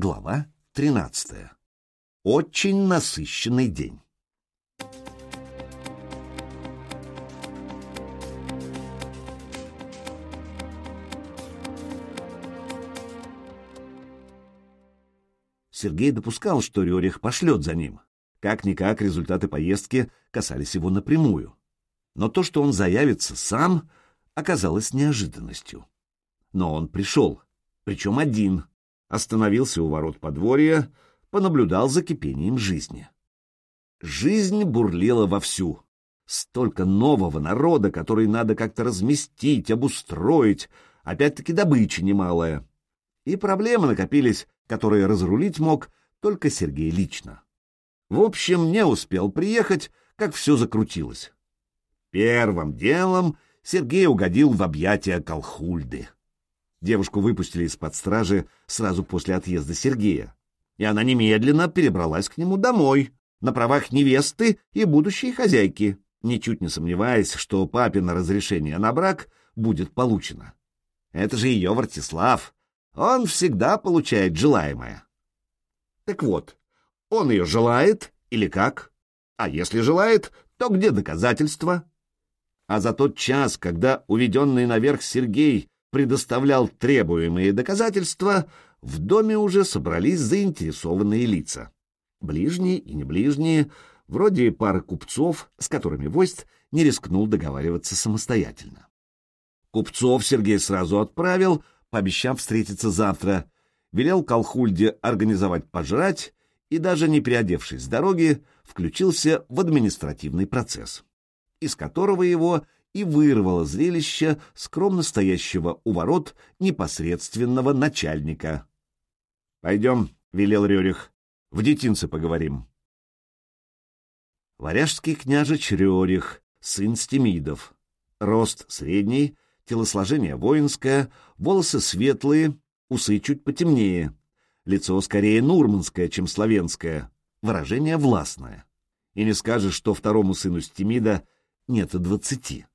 Глава 13. Очень насыщенный день. Сергей допускал, что Рерих пошлет за ним. Как-никак результаты поездки касались его напрямую. Но то, что он заявится сам, оказалось неожиданностью. Но он пришел, причем один, остановился у ворот подворья, понаблюдал за кипением жизни. Жизнь бурлила вовсю. Столько нового народа, который надо как-то разместить, обустроить, опять-таки добыча немалая. И проблемы накопились, которые разрулить мог только Сергей лично. В общем, не успел приехать, как все закрутилось. Первым делом Сергей угодил в объятия Колхульды. Девушку выпустили из-под стражи сразу после отъезда Сергея, и она немедленно перебралась к нему домой, на правах невесты и будущей хозяйки, ничуть не сомневаясь, что папина разрешение на брак будет получено. Это же ее Вартислав. Он всегда получает желаемое. Так вот, он ее желает или как? А если желает, то где доказательства? А за тот час, когда уведенный наверх Сергей предоставлял требуемые доказательства, в доме уже собрались заинтересованные лица. Ближние и неближние, вроде пары купцов, с которыми Войст не рискнул договариваться самостоятельно. Купцов Сергей сразу отправил, пообещав встретиться завтра, велел Колхульде организовать пожрать и, даже не переодевшись с дороги, включился в административный процесс, из которого его и вырвало зрелище скромно стоящего у ворот непосредственного начальника. — Пойдем, — велел Рерих, — в детинце поговорим. Варяжский княжич Рерих, сын Стемидов. Рост средний, телосложение воинское, волосы светлые, усы чуть потемнее, лицо скорее нурманское, чем славянское, выражение властное. И не скажешь, что второму сыну Стемида нет и двадцати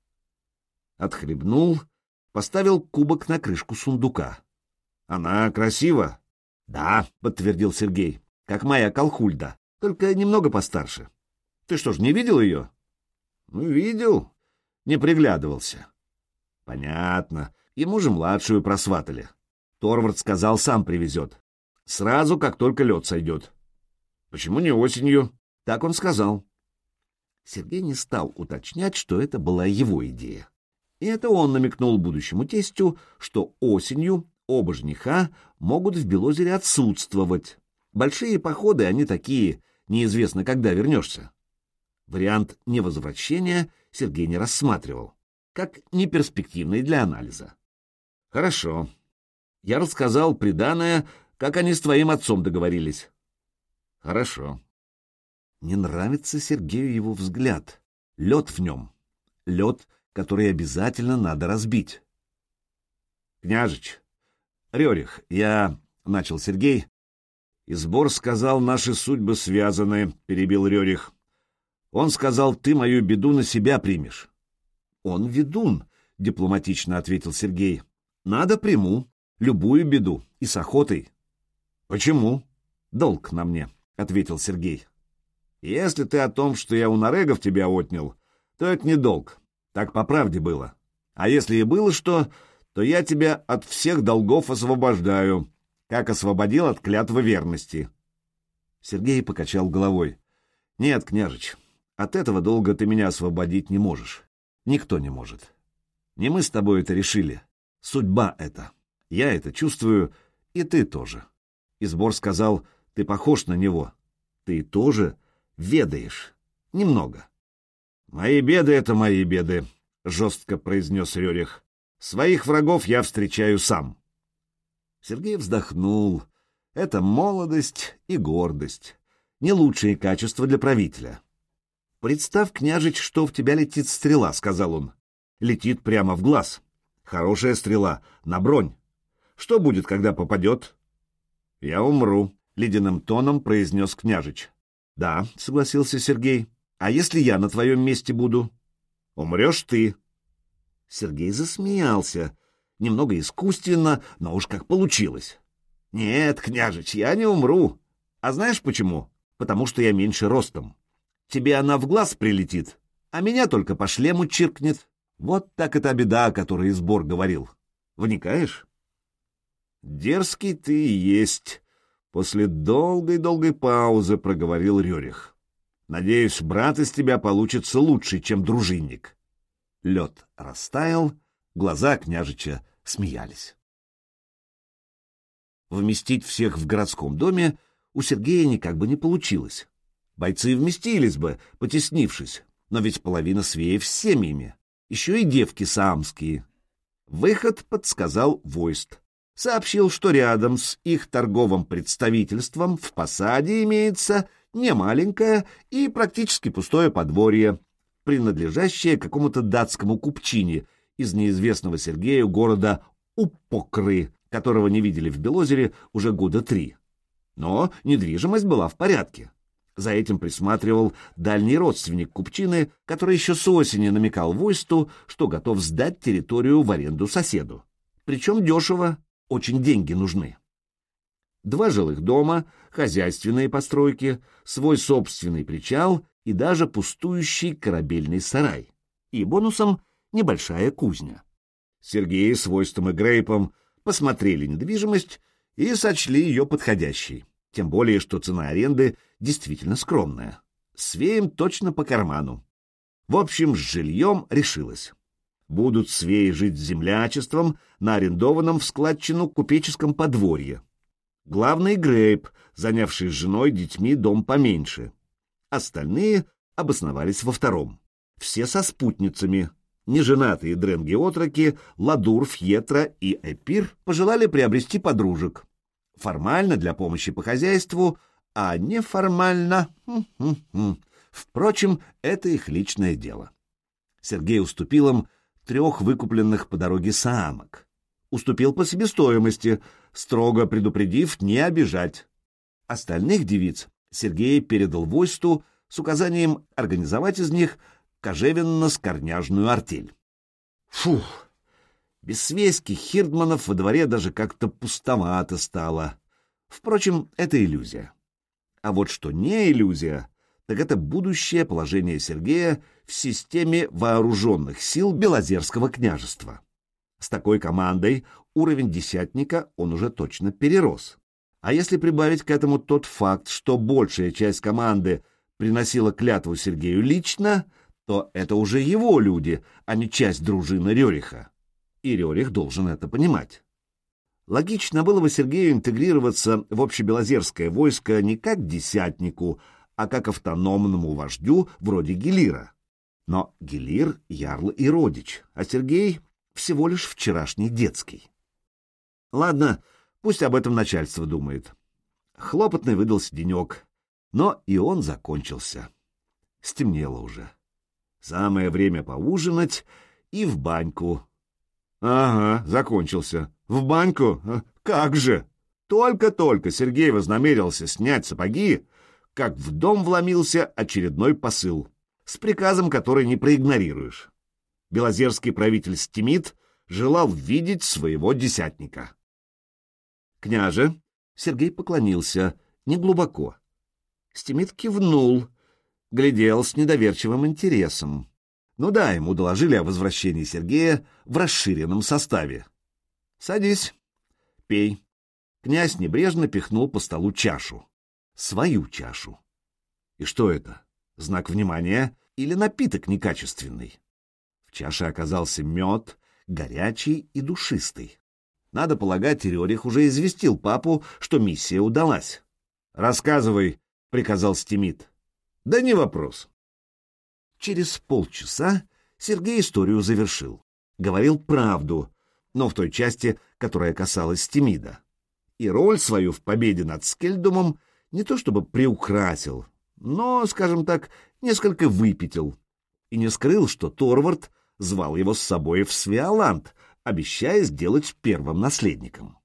отхлебнул, поставил кубок на крышку сундука. «Она красива?» «Да», — подтвердил Сергей, — «как моя колхульда, только немного постарше. Ты что ж, не видел ее?» «Ну, видел. Не приглядывался». «Понятно. Ему же младшую просватали. Торвард сказал, сам привезет. Сразу, как только лед сойдет». «Почему не осенью?» Так он сказал. Сергей не стал уточнять, что это была его идея. И это он намекнул будущему тестю, что осенью оба жениха могут в Белозере отсутствовать. Большие походы, они такие, неизвестно, когда вернешься. Вариант невозвращения Сергей не рассматривал, как неперспективный для анализа. Хорошо. Я рассказал приданное, как они с твоим отцом договорились. Хорошо. Не нравится Сергею его взгляд. Лед в нем. Лед, который обязательно надо разбить. «Княжич, Рерих, я...» — начал Сергей. «И сбор сказал, наши судьбы связаны», — перебил Рерих. «Он сказал, ты мою беду на себя примешь». «Он ведун», — дипломатично ответил Сергей. «Надо приму. Любую беду. И с охотой». «Почему?» «Долг на мне», — ответил Сергей. «Если ты о том, что я у Нарегов тебя отнял, то это не долг. Так по правде было. А если и было что, то я тебя от всех долгов освобождаю, как освободил от клятвы верности. Сергей покачал головой. Нет, княжич, от этого долга ты меня освободить не можешь. Никто не может. Не мы с тобой это решили. Судьба это. Я это чувствую, и ты тоже. Избор сказал, ты похож на него. Ты тоже ведаешь. Немного. «Мои беды — это мои беды», — жестко произнес Рерих. «Своих врагов я встречаю сам». Сергей вздохнул. «Это молодость и гордость. Не лучшие качества для правителя». «Представь, княжич, что в тебя летит стрела», — сказал он. «Летит прямо в глаз. Хорошая стрела, на бронь. Что будет, когда попадет?» «Я умру», — ледяным тоном произнес княжич. «Да», — согласился Сергей. А если я на твоем месте буду? Умрешь ты. Сергей засмеялся. Немного искусственно, но уж как получилось. Нет, княжич, я не умру. А знаешь почему? Потому что я меньше ростом. Тебе она в глаз прилетит, а меня только по шлему чиркнет. Вот так это беда, о которой Избор говорил. Вникаешь? Дерзкий ты и есть. После долгой-долгой паузы проговорил Рерих. Надеюсь, брат из тебя получится лучше, чем дружинник. Лед растаял, глаза княжича смеялись. Вместить всех в городском доме у Сергея никак бы не получилось. Бойцы вместились бы, потеснившись, но ведь половина свеев с семьями, еще и девки саамские. Выход подсказал Войст. Сообщил, что рядом с их торговым представительством в посаде имеется немаленькое и практически пустое подворье, принадлежащее какому-то датскому купчине из неизвестного Сергею города Уппокры, которого не видели в Белозере уже года три. Но недвижимость была в порядке. За этим присматривал дальний родственник Купчины, который еще с осени намекал Войсту, что готов сдать территорию в аренду соседу. Причем дешево, очень деньги нужны. Два жилых дома, хозяйственные постройки, свой собственный причал и даже пустующий корабельный сарай. И бонусом небольшая кузня. Сергей с Войстом и Грейпом посмотрели недвижимость и сочли ее подходящей. Тем более, что цена аренды действительно скромная. Свеем точно по карману. В общем, с жильем решилось. Будут свеи жить землячеством на арендованном в складчину купеческом подворье. Главный Грейп, занявший с женой детьми дом поменьше. Остальные обосновались во втором. Все со спутницами. Неженатые дренги-отроки, Ладур, Фьетра и Эпир пожелали приобрести подружек. Формально для помощи по хозяйству, а неформально... Впрочем, это их личное дело. Сергей уступил им трех выкупленных по дороге самок. Уступил по себестоимости, строго предупредив не обижать. Остальных девиц Сергей передал войсту с указанием организовать из них кожевенно-скорняжную артель. Фух! Без свески Хирдманов во дворе даже как-то пустовато стало. Впрочем, это иллюзия. А вот что не иллюзия, так это будущее положение Сергея в системе вооруженных сил Белозерского княжества. С такой командой уровень десятника он уже точно перерос. А если прибавить к этому тот факт, что большая часть команды приносила клятву Сергею лично, то это уже его люди, а не часть дружины Рериха и Рерих должен это понимать. Логично было бы Сергею интегрироваться в общебелозерское войско не как десятнику, а как автономному вождю вроде Гелира. Но Гелир — ярл и родич, а Сергей — всего лишь вчерашний детский. Ладно, пусть об этом начальство думает. Хлопотный выдался денек, но и он закончился. Стемнело уже. Самое время поужинать и в баньку Ага, закончился. В баньку? Как же? Только-только Сергей вознамерился снять сапоги, как в дом вломился очередной посыл, с приказом который не проигнорируешь. Белозерский правитель Стимит желал видеть своего десятника. «Княже!» — Сергей поклонился, неглубоко. Стимит кивнул, глядел с недоверчивым интересом. Ну да, ему доложили о возвращении Сергея в расширенном составе. «Садись, пей». Князь небрежно пихнул по столу чашу. Свою чашу. И что это? Знак внимания или напиток некачественный? Чаше оказался мед, горячий и душистый. Надо полагать, Рерих уже известил папу, что миссия удалась. «Рассказывай», — приказал Стимит. «Да не вопрос. Через полчаса Сергей историю завершил. Говорил правду, но в той части, которая касалась Стемида. И роль свою в победе над Скельдумом не то чтобы приукрасил, но, скажем так, несколько выпятил. И не скрыл, что Торвард звал его с собой в Свиоланд, обещая сделать первым наследником.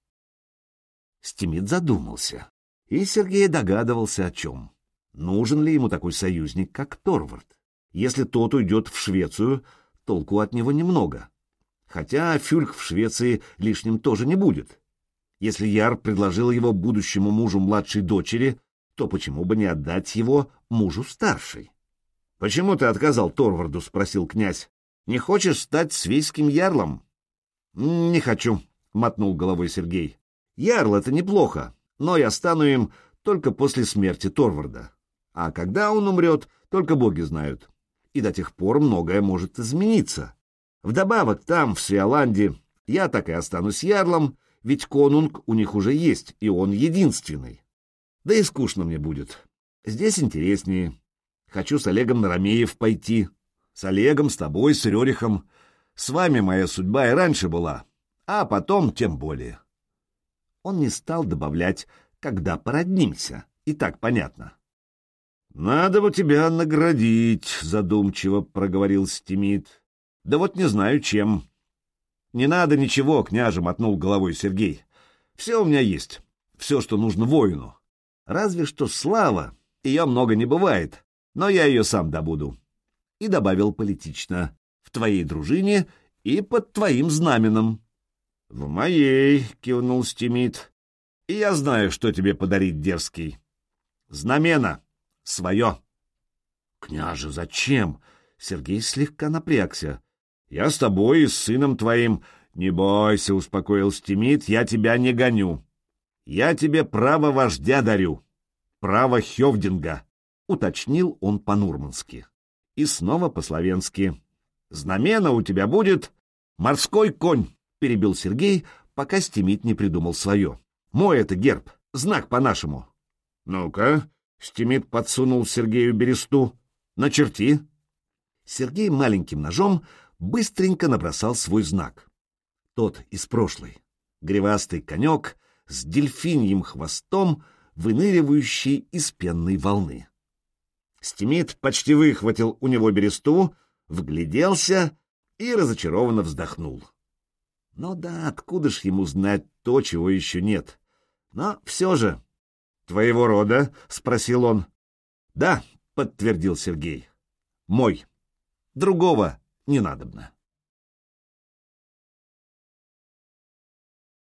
Стимид задумался, и Сергей догадывался о чем. Нужен ли ему такой союзник, как Торвард? Если тот уйдет в Швецию, толку от него немного. Хотя Фюльк в Швеции лишним тоже не будет. Если Яр предложил его будущему мужу младшей дочери, то почему бы не отдать его мужу старшей? — Почему ты отказал Торварду? — спросил князь. — Не хочешь стать свейским ярлом? — Не хочу, — мотнул головой Сергей. — Ярл — это неплохо, но я стану им только после смерти Торварда. А когда он умрет, только боги знают. И до тех пор многое может измениться. Вдобавок там, в Свиоланде, я так и останусь ярлом, ведь конунг у них уже есть, и он единственный. Да и скучно мне будет. Здесь интереснее. Хочу с Олегом Нарамеев пойти. С Олегом, с тобой, с Рерихом. С вами моя судьба и раньше была, а потом тем более. Он не стал добавлять «когда породнимся», и так понятно. «Надо бы тебя наградить», — задумчиво проговорил Стимит. «Да вот не знаю, чем». «Не надо ничего, княже», — мотнул головой Сергей. «Все у меня есть, все, что нужно воину. Разве что слава, ее много не бывает, но я ее сам добуду». И добавил политично. «В твоей дружине и под твоим знаменом». «В моей», — кивнул Стимит. «И я знаю, что тебе подарить, дерзкий. Знамена. Свое». «Княже, зачем?» Сергей слегка напрягся. Я с тобой и с сыном твоим. Не бойся, — успокоил Стимит, — я тебя не гоню. Я тебе право вождя дарю. Право Хевдинга, — уточнил он по-нурмански. И снова по-словенски. Знамена у тебя будет морской конь, — перебил Сергей, пока Стимит не придумал свое. Мой это герб, знак по-нашему. Ну-ка, Стимит подсунул Сергею бересту. Начерти. Сергей маленьким ножом быстренько набросал свой знак. Тот из прошлой. Гривастый конек с дельфиньим хвостом, выныривающий из пенной волны. Стимит почти выхватил у него бересту, вгляделся и разочарованно вздохнул. Ну да, откуда ж ему знать то, чего еще нет? Но все же... — Твоего рода? — спросил он. — Да, — подтвердил Сергей. — Мой. Другого не надобно.